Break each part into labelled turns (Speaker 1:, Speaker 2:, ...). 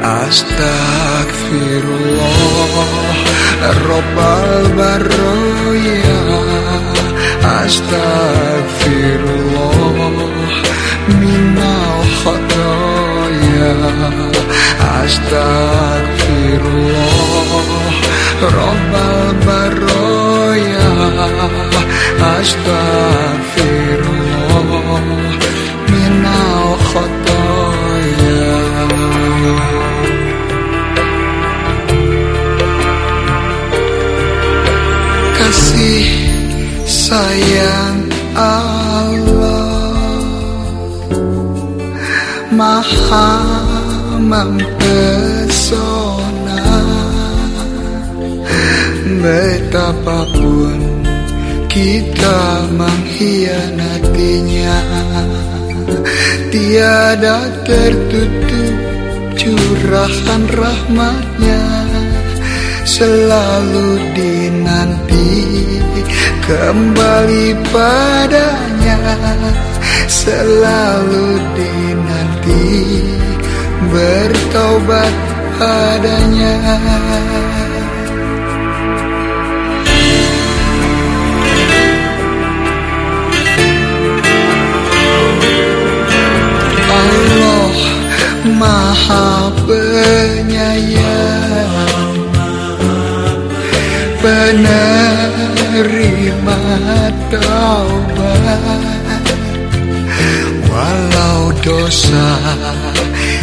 Speaker 1: Astagfirullah Rabbal baroya Astagfirullah Minal khataya Astagfirullah Rabbal baroya Astagfirullah kasih sayang Allah. Maha mempesona Betapapun kita mengkhianatinya. Tiada tertutup curahan rahmatnya Selalu dinanti kembali padanya Selalu dinanti bertobat padanya. Allah Maha Penyayang Penerima taubat. Walau dosa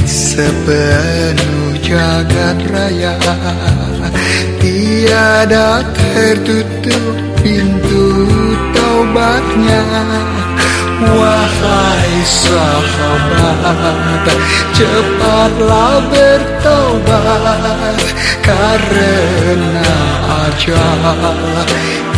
Speaker 1: sepenuh jagat raya Tiada tertutup pintu taubatnya. Wahai sahabat, cepatlah bertobat karena ajal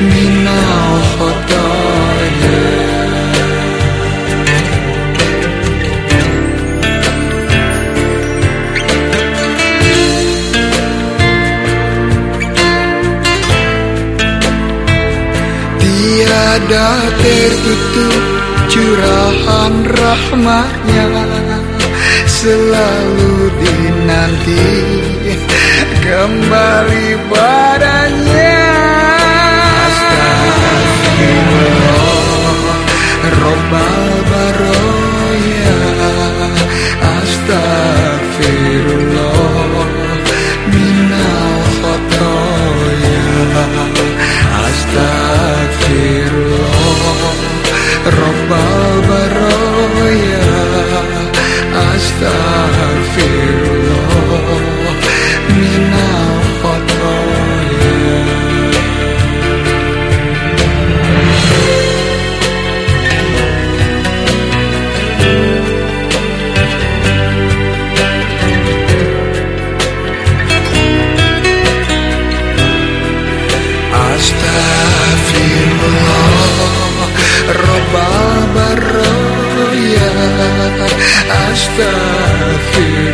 Speaker 1: Tiada tertutup curahan rahmatnya Selalu dinanti kembali badannya esta fé.